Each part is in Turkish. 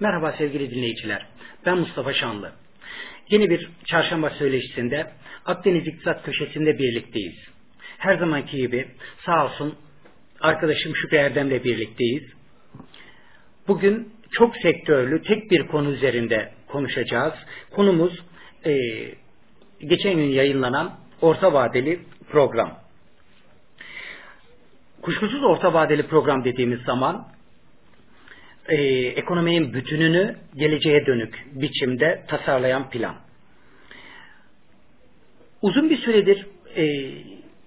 Merhaba sevgili dinleyiciler. Ben Mustafa Şanlı. Yeni bir çarşamba söyleşisinde Akdeniz İktisat Köşesi'nde birlikteyiz. Her zamanki gibi sağ olsun arkadaşım Şükrü Erdem'le birlikteyiz. Bugün çok sektörlü tek bir konu üzerinde konuşacağız. Konumuz e, geçen gün yayınlanan orta vadeli program. Kuşkusuz orta vadeli program dediğimiz zaman e, ekonominin bütününü geleceğe dönük biçimde tasarlayan plan. Uzun bir süredir e,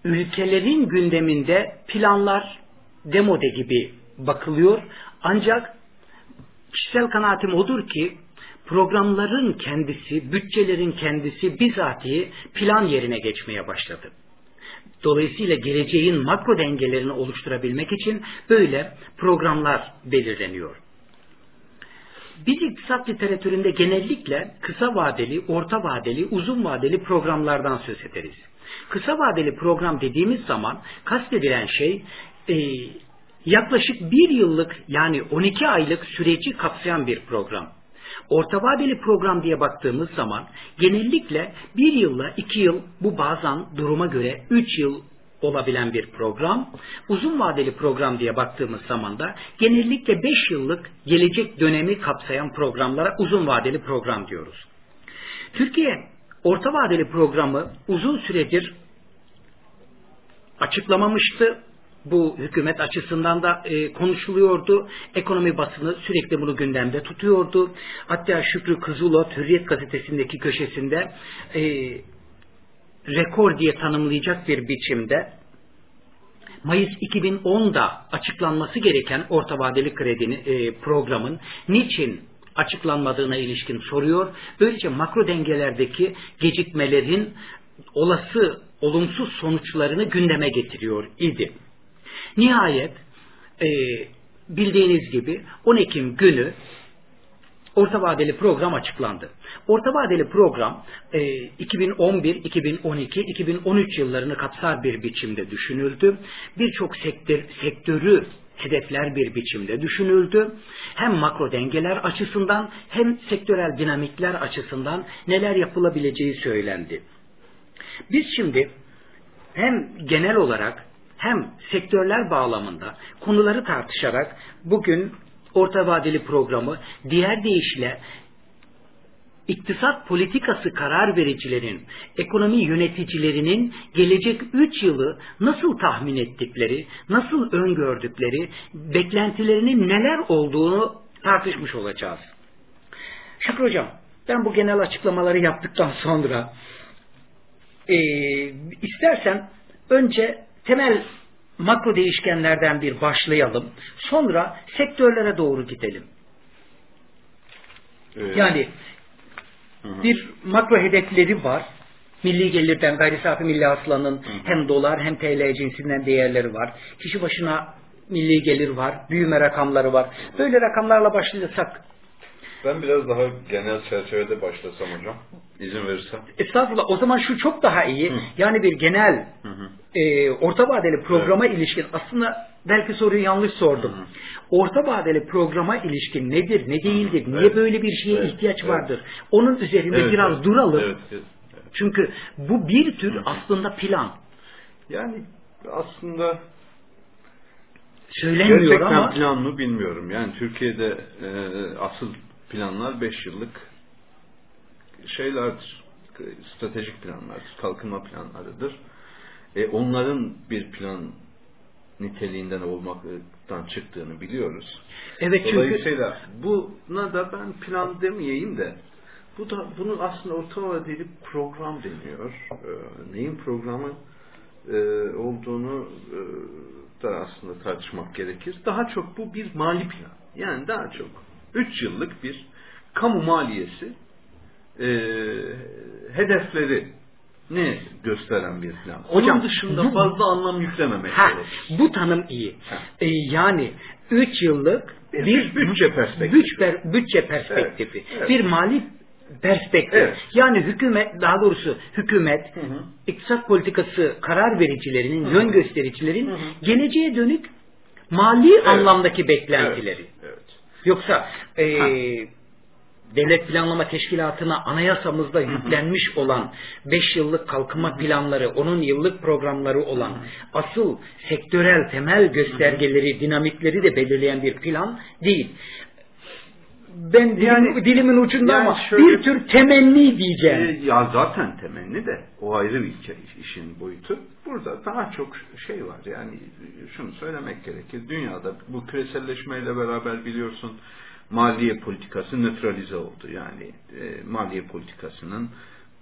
ülkelerin gündeminde planlar demode gibi bakılıyor. Ancak kişisel kanaatim odur ki programların kendisi, bütçelerin kendisi bizatihi plan yerine geçmeye başladı. Dolayısıyla geleceğin makro dengelerini oluşturabilmek için böyle programlar belirleniyor. Biz iktisat literatüründe genellikle kısa vadeli, orta vadeli, uzun vadeli programlardan söz ederiz. Kısa vadeli program dediğimiz zaman kastedilen şey e, yaklaşık bir yıllık yani 12 aylık süreci kapsayan bir program. Orta vadeli program diye baktığımız zaman genellikle bir yılla iki yıl bu bazen duruma göre üç yıl olabilen bir program. Uzun vadeli program diye baktığımız zaman da genellikle 5 yıllık gelecek dönemi kapsayan programlara uzun vadeli program diyoruz. Türkiye orta vadeli programı uzun süredir açıklamamıştı. Bu hükümet açısından da e, konuşuluyordu. Ekonomi basını sürekli bunu gündemde tutuyordu. Hatta Şükrü Kızılot Hürriyet gazetesindeki köşesinde e, rekor diye tanımlayacak bir biçimde Mayıs 2010'da açıklanması gereken orta vadeli kredi e, programın niçin açıklanmadığına ilişkin soruyor. Böylece makro dengelerdeki gecikmelerin olası olumsuz sonuçlarını gündeme getiriyor idi. Nihayet e, bildiğiniz gibi 10 Ekim günü orta vadeli program açıklandı. Orta vadeli program 2011, 2012, 2013 yıllarını kapsar bir biçimde düşünüldü. Birçok sektör, sektörü hedefler bir biçimde düşünüldü. Hem makro dengeler açısından hem sektörel dinamikler açısından neler yapılabileceği söylendi. Biz şimdi hem genel olarak hem sektörler bağlamında konuları tartışarak bugün orta vadeli programı diğer deyişle iktisat politikası karar vericilerin, ekonomi yöneticilerinin gelecek 3 yılı nasıl tahmin ettikleri, nasıl öngördükleri, beklentilerinin neler olduğunu tartışmış olacağız. Şükrü Hocam, ben bu genel açıklamaları yaptıktan sonra e, istersen önce temel makro değişkenlerden bir başlayalım. Sonra sektörlere doğru gidelim. Evet. Yani bir makro hedefleri var. Milli gelirden gayri safi milli hasılanın hem dolar hem TL cinsinden değerleri var. Kişi başına milli gelir var, büyüme rakamları var. Böyle rakamlarla başlayacaksak ben biraz daha genel çerçevede başlasam hocam. izin verirsen. Estağfurullah. O zaman şu çok daha iyi. Hı. Yani bir genel hı hı. E, orta vadeli programa evet. ilişkin aslında belki soruyu yanlış sordum. Hı. Orta vadeli programa ilişkin nedir, ne değildir, hı. niye evet. böyle bir şeye evet. ihtiyaç evet. vardır? Onun üzerinde evet. biraz evet. duralım. Evet. Evet. Çünkü bu bir tür hı aslında plan. Yani aslında söylenmiyor Gerçekten ama plan mı bilmiyorum. Yani Türkiye'de e, asıl planlar 5 yıllık şeylerdir. Stratejik planlardır. Kalkınma planlarıdır. E, onların bir plan niteliğinden olmaktan çıktığını biliyoruz. Evet çünkü Dolayısıyla buna da ben plan demeyeyim de bu da bunun aslında orta vadeli program deniyor. E, neyin programı e, olduğunu e, da aslında tartışmak gerekir. Daha çok bu bir mali plan. Yani daha çok 3 yıllık bir kamu maliyesi e, hedefleri ne gösteren bir plan. Hocam, Onun dışında bu, fazla anlam yüklememek ha, gerekir. Bu tanım iyi. E, yani 3 yıllık bir, bir bütçe perspektifi. Bütçe, bütçe perspektifi. Evet, evet. Bir mali perspektif. Evet. Yani hükümet, daha doğrusu hükümet, hı hı. iktisat politikası karar vericilerinin, hı hı. yön göstericilerin hı hı. geleceğe dönük mali evet. anlamdaki beklentileri. Evet. Evet. Yoksa e, Devlet Planlama Teşkilatı'na anayasamızda yüklenmiş olan 5 yıllık kalkınma planları, onun yıllık programları olan asıl sektörel temel göstergeleri, dinamikleri de belirleyen bir plan değil ben dilim, yani, dilimin ucunda yani ama şöyle, bir tür temenni diyeceğim. E, ya zaten temenni de o ayrı bir işin boyutu. Burada daha çok şey var yani şunu söylemek gerekir. Dünyada bu küreselleşmeyle beraber biliyorsun maliye politikası nötralize oldu. Yani e, maliye politikasının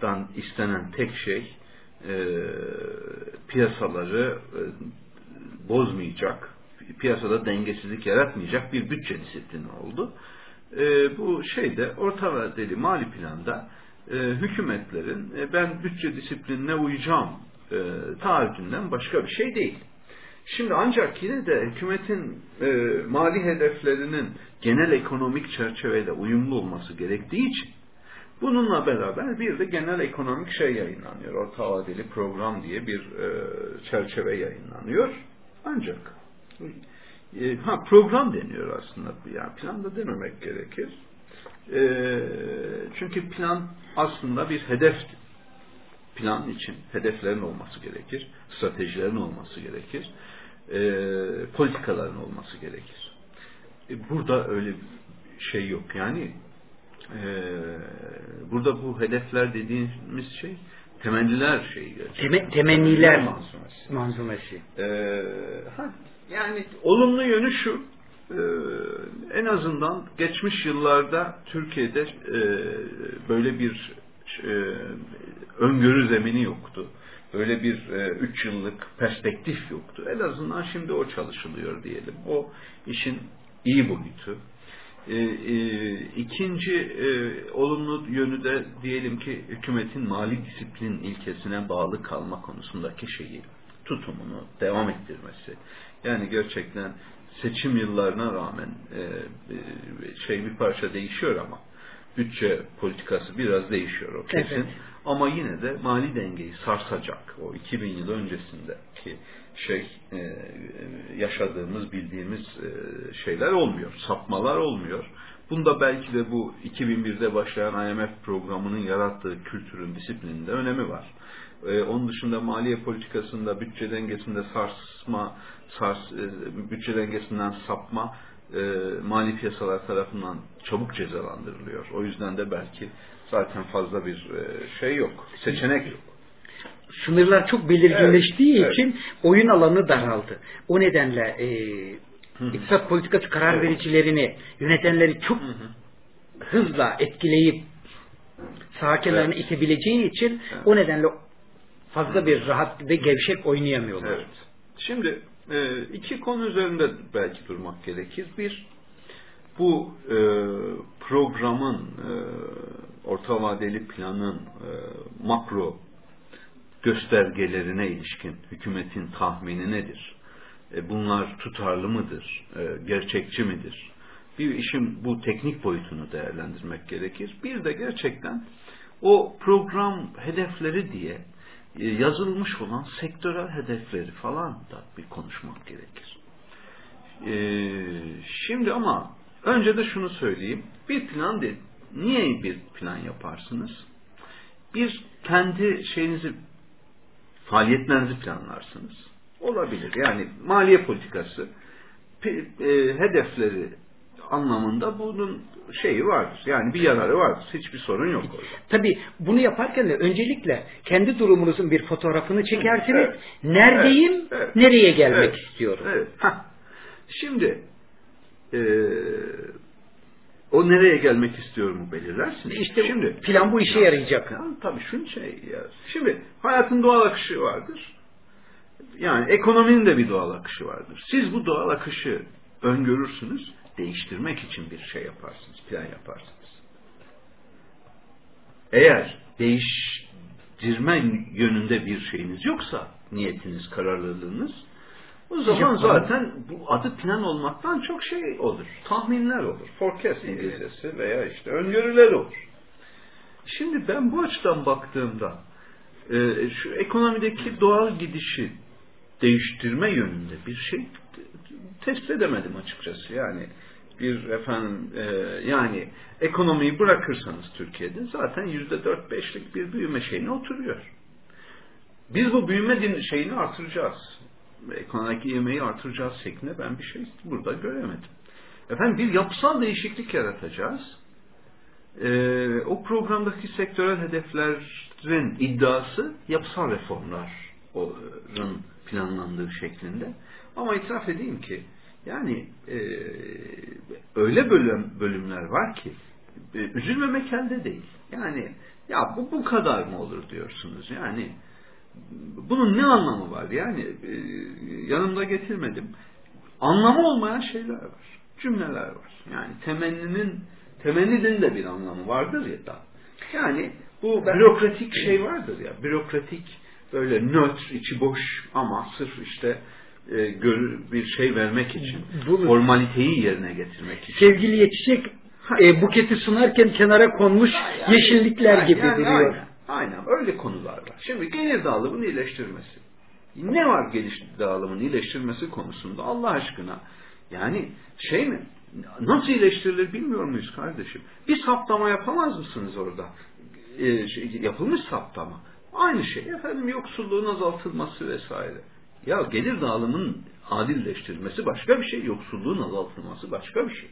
dan istenen tek şey e, piyasaları e, bozmayacak, piyasada dengesizlik yaratmayacak bir bütçe disiplini oldu e, bu şeyde orta vadeli mali planda e, hükümetlerin e, ben bütçe disiplinine uyacağım e, taahhüdünden başka bir şey değil. Şimdi ancak yine de hükümetin e, mali hedeflerinin genel ekonomik çerçeveyle uyumlu olması gerektiği için bununla beraber bir de genel ekonomik şey yayınlanıyor. Orta vadeli program diye bir e, çerçeve yayınlanıyor. Ancak e, ha program deniyor aslında. Yani plan da dememek gerekir. E, çünkü plan aslında bir hedef plan için hedeflerin olması gerekir. Stratejilerin olması gerekir. E, politikaların olması gerekir. E, burada öyle bir şey yok. Yani e, burada bu hedefler dediğimiz şey temenniler şeyi. Tem temenniler manzumesi. manzumesi. Ee, ha, yani olumlu yönü şu, e, en azından geçmiş yıllarda Türkiye'de e, böyle bir e, öngörü zemini yoktu. Böyle bir e, üç yıllık perspektif yoktu. En azından şimdi o çalışılıyor diyelim. O işin iyi boyutu. E, e, ikinci e, olumlu yönü de diyelim ki hükümetin mali disiplin ilkesine bağlı kalma konusundaki şeyi tutumunu devam ettirmesi. Yani gerçekten seçim yıllarına rağmen e, e, şey bir parça değişiyor ama bütçe politikası biraz değişiyor o kesin. Evet. Ama yine de mali dengeyi sarsacak o 2000 yıl öncesindeki şey e, yaşadığımız bildiğimiz e, şeyler olmuyor. Sapmalar olmuyor. Bunda belki de bu 2001'de başlayan IMF programının yarattığı kültürün disiplininde önemi var. Onun dışında maliye politikasında bütçe dengesinde sarsma, sars, e, bütçe dengesinden sapma e, mali piyasalar tarafından çabuk cezalandırılıyor. O yüzden de belki zaten fazla bir e, şey yok, seçenek yok. Sınırlar çok belirginleştiği evet, için evet. oyun alanı daraldı. O nedenle e, iktisat politikası karar vericilerini, yönetenleri çok hı hı. hızla etkileyip sağ kenarına evet. itebileceği için evet. o nedenle fazla bir rahat ve gevşek oynayamıyorlar. Evet. Şimdi e, iki konu üzerinde belki durmak gerekir. Bir, bu e, programın, e, orta vadeli planın e, makro göstergelerine ilişkin hükümetin tahmini nedir? E, bunlar tutarlı mıdır? E, gerçekçi midir? Bir işin bu teknik boyutunu değerlendirmek gerekir. Bir de gerçekten o program hedefleri diye e, yazılmış olan sektörel hedefleri falan da bir konuşmak gerekir. Ee, şimdi ama önce de şunu söyleyeyim. Bir plan değil. Niye bir plan yaparsınız? Bir kendi şeyinizi faaliyetlerinizi planlarsınız. Olabilir. Yani maliye politikası e, hedefleri anlamında bunun şeyi vardır. Yani bir yararı vardır. Hiçbir sorun yok orada. Tabii bunu yaparken de öncelikle kendi durumunuzun bir fotoğrafını çekersiniz. Evet. Neredeyim, evet. Evet. nereye gelmek evet. istiyorum. Evet. Hah. Şimdi e, o nereye gelmek istiyorumu belirlersiniz. İşte şimdi plan bu işe yarayacak. Ya, tabii şunu şey ya. Şimdi hayatın doğal akışı vardır. Yani ekonominin de bir doğal akışı vardır. Siz bu doğal akışı öngörürsünüz değiştirmek için bir şey yaparsınız, plan yaparsınız. Eğer değiştirme yönünde bir şeyiniz yoksa, niyetiniz, kararlılığınız, o zaman zaten bu adı plan olmaktan çok şey olur. Tahminler olur. Forecast İngilizcesi veya işte öngörüler olur. Şimdi ben bu açıdan baktığımda e, şu ekonomideki doğal gidişi değiştirme yönünde bir şey tespit edemedim açıkçası. Yani bir efendim e, yani ekonomiyi bırakırsanız Türkiye'de zaten yüzde dört beşlik bir büyüme şeyine oturuyor. Biz bu büyüme şeyini artıracağız. Ekonomik yemeği artıracağız şeklinde ben bir şey burada göremedim. Efendim bir yapısal değişiklik yaratacağız. Ee, o programdaki sektörel hedeflerin iddiası yapısal reformların planlandığı şeklinde. Ama itiraf edeyim ki yani e, öyle bölüm, bölümler var ki e, üzülmemek elde değil. Yani ya bu bu kadar mı olur diyorsunuz. Yani bunun ne anlamı var? Yani e, yanımda getirmedim. Anlamı olmayan şeyler var. Cümleler var. Yani temenninin temenninin de bir anlamı vardır ya da. Yani bu bürokratik şey vardır ya. Bürokratik böyle nötr, içi boş ama sırf işte e, bir şey vermek için, Bu, formaliteyi yerine getirmek için. Sevgili yetişecek e, buketi sunarken kenara konmuş yeşillikler yani, gibi yani, duruyor. Aynen, aynen öyle konular var. Şimdi gelir dağılımının iyileştirmesi. Ne var gelir dağılımının iyileştirmesi konusunda Allah aşkına? Yani şey mi? Nasıl iyileştirilir bilmiyor muyuz kardeşim? Bir saptama yapamaz mısınız orada? E, şey, yapılmış saptama. Aynı şey efendim yoksulluğun azaltılması vesaire. Ya gelir dağılımının adilleştirilmesi başka bir şey, yoksulluğun azaltılması başka bir şey.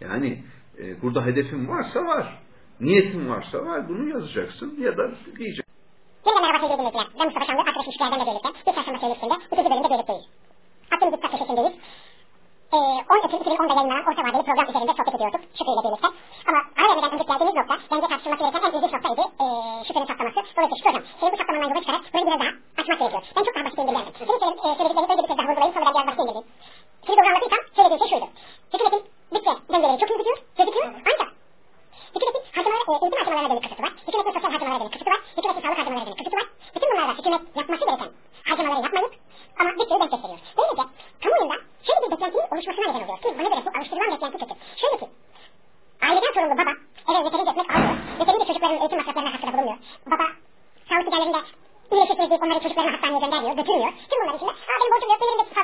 Yani e, burada hedefin varsa var, niyetin varsa var, bunu yazacaksın ya da diyeceksin. Yeniden merhaba sevgili dinleyiciler. Ben Mustafa Şanlı, arkadaş ilişkilerden de birlikte bir çarşamba söyleşisinde ikinci bölümde birlikteyiz. Hakkımız dikkat köşesindeyiz e, 10 Ekim 2010'da yayınlanan orta vadeli program üzerinde sohbet ediyorduk Şükrü birlikte. Ama ara vermeden önce geldiğimiz nokta bence tartışılması gereken en ilginç noktaydı e, Şükrü'nün saptaması. Dolayısıyla Şükrü hocam senin bu saptamandan yola çıkarak burayı biraz daha açmak gerekiyor. Ben çok daha basit indirgerdim. Senin söylediğin, e, söylediklerini önce bir kez daha vurgulayayım sonra ben biraz basit indireyim. Seni doğru anladıysam söylediğin şey şuydu. Hükümetin bütçe dengeleri çok iyi gidiyor, gözüküyor ancak hükümetin harcamalara, e, eğitim harcamalarına dönük kısıtı var. Hükümetin sosyal harcamalara dönük kısıtı var. Hükümetin sağlık harcamalarına dönük kısıtı var. Bütün bunlarda hükümet yapması gereken harcamaları yapmayıp ama bütçeyi denk gösteriyor. Böylece kamuoyunda şöyle bir beklentinin oluşmasına neden oluyor. Ki bana göre bu alıştırılan beklenti kötü. Şöyle ki aileden sorumlu baba eve yeterince ekmek almıyor. Yeterince çocukların eğitim masraflarına katkıda bulunmuyor. Baba sağlık giderlerinde iyileştirdiği onları çocuklarını hastaneye göndermiyor, götürmüyor. Tüm bunların içinde aa benim borcum yok, elimdeki fazla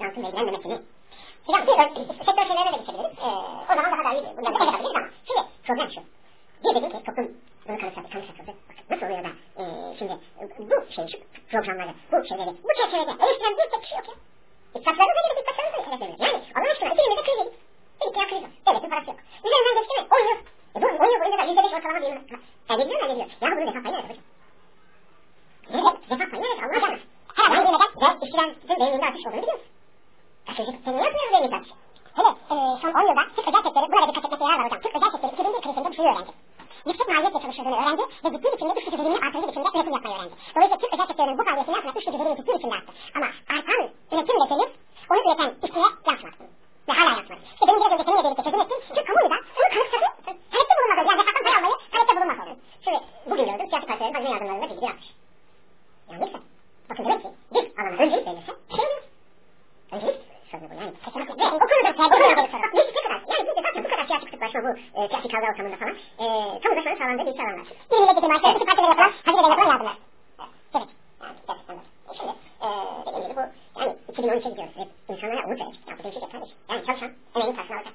yansımla ilgilenmemesini filan bir sektör şeylerine de geçebiliriz. Ee, o zaman daha da iyi bundan da yapabiliriz ama şimdi problem şu. Bir dedin ki toplum bunu kanıtladı, kanıtlatıldı. Bakın nasıl oluyor da e, şimdi bu şey şu programları, bu şeyleri, bu şey çerçevede eleştiren bir tek kişi yok ya. İktisatlarımıza gelip iktisatlarımıza eleştirmiyoruz. Yani Allah aşkına iklimizde kriz yedik. Bir iktidar kriz var. Devletin parası yok. Üzerinden geçti mi? 10 yıl. E bu 10 yıl boyunca da %5 ortalama bir elde ediliyor mu elde ediliyor? Ya bunu refah payı nerede hocam? Refah payı nerede? Allah aşkına. Her adam bir ve işçilerin beyninde artış olduğunu biliyoruz. Çeşit seviyoruz ya öyle güzel şey. Hele e, son 10 yılda Türk özel sektörü burada dikkat etmekte yarar var hocam. Türk özel sektörü 2001 krizinde bu şunu öğrendi. Yüksek maliyetle çalışıldığını öğrendi ve ciddi biçimde iş gücü verimini artırıcı biçimde üretim yapmayı öğrendi. Dolayısıyla Türk özel sektörünün bu kabiliyetini aslında iş gücü verimi ciddi biçimde arttı. Ama artan üretim ve telif onu üreten işçiye yansımadı. Ve hala yansımadı. İşte benim biraz önce seninle birlikte sözüm ettim. Türk kamuoyu da bunu kanıksadı. E, talepte bulunmaz oldu. Yani refahtan para almayı talepte bulunmaz oldu. Şimdi bugün gördüm siyasi partilerin bence yardımlarında bilgi yapmış. Yanlış mı? Bakın demek ki bir alana öncelik verilirse şey olur. Öncelik soru bu. Yani kesinlikle ve o konuda sergilerin olduğu soru. Ne ne kadar yani biz de zaten bu kadar siyasi kutuplaşma bu e, siyasi kavga ortamında falan e, tam uzlaşmanın sağlandığı birinci alanlar. Bir millet dedi maaşları iki partilere yapılan hazirede yapılan yardımlar. Evet. Yani gerçekten böyle. E şimdi e, dediğim gibi bu yani 2013'e gidiyoruz ve insanlara umut verecek. Ya bu şey değişecek kardeş. Yani çalışan emeğin karşılığını alacak.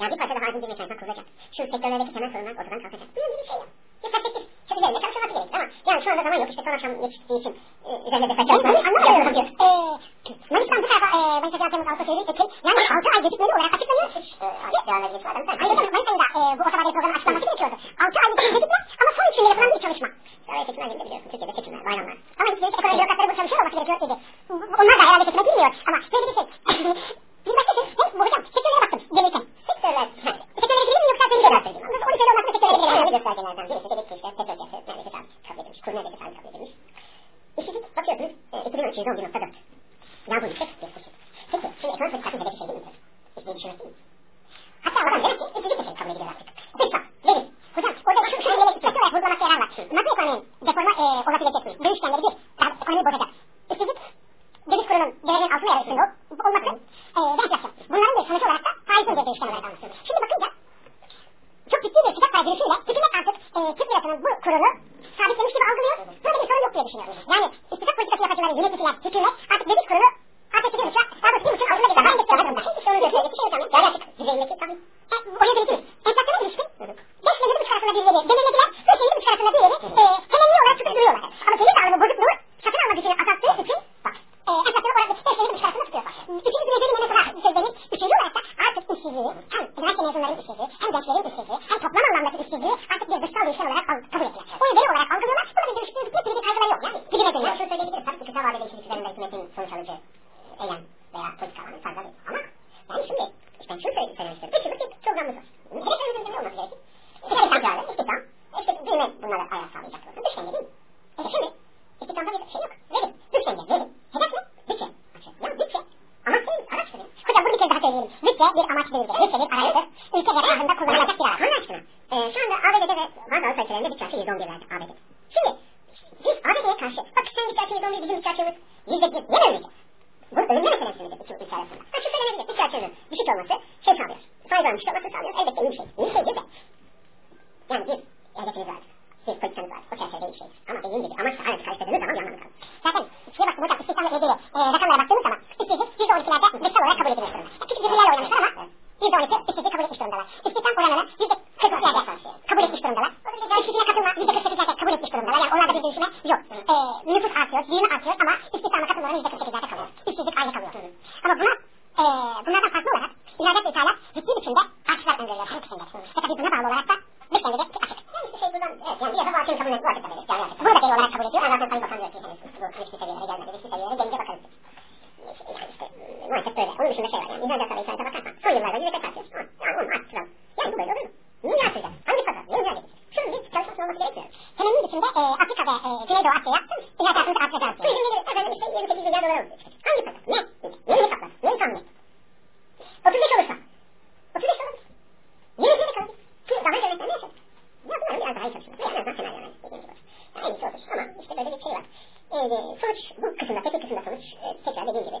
Yani bir parça daha azim girmeye çalışmak kurulacak. Şu sektörlerdeki temel sorunlar ortadan kalkacak. Bunun gibi bir şey yok. Dikkat çekip çöpüleriyle karşılaması gerek. Ama yani şu anda zaman yok. İşte son akşam yetiştiği için e, üzerinde detay çalışmayı anlamıyorum diyor. Eee, Manistan bu tarafa e, Manisa Cevap Temmuz 6 Eylül Ekim. Yani 6 ay gecikmeli olarak açıklanıyor. Hiç e, açıklanabilir şu adam. Hayır. tener a gibi saç bu kısımda tepki kısımda sonuç tekrar dediğim gibi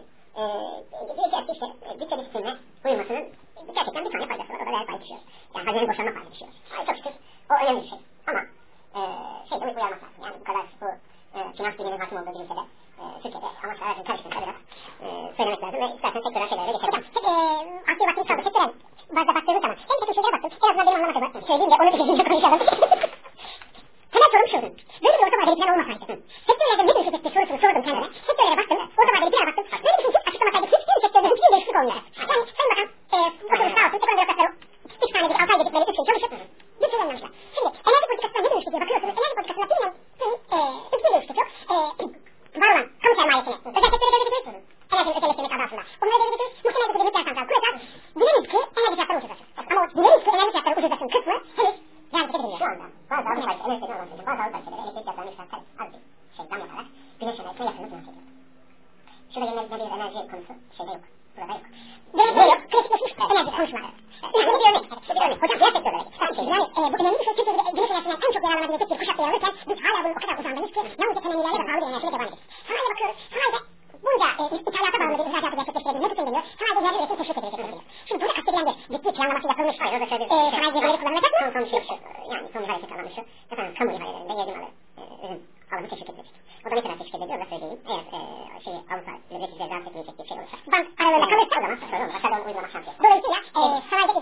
öyle söyleyeyim. Eğer e, şey, Avrupa Birleşik Devletleri rahatsız etmeyecek bir şey olursa. Bank aralarında kalırsa o zaman sorun olur. Aşağıda onu uygulamak şansı yok. Dolayısıyla e, sanayide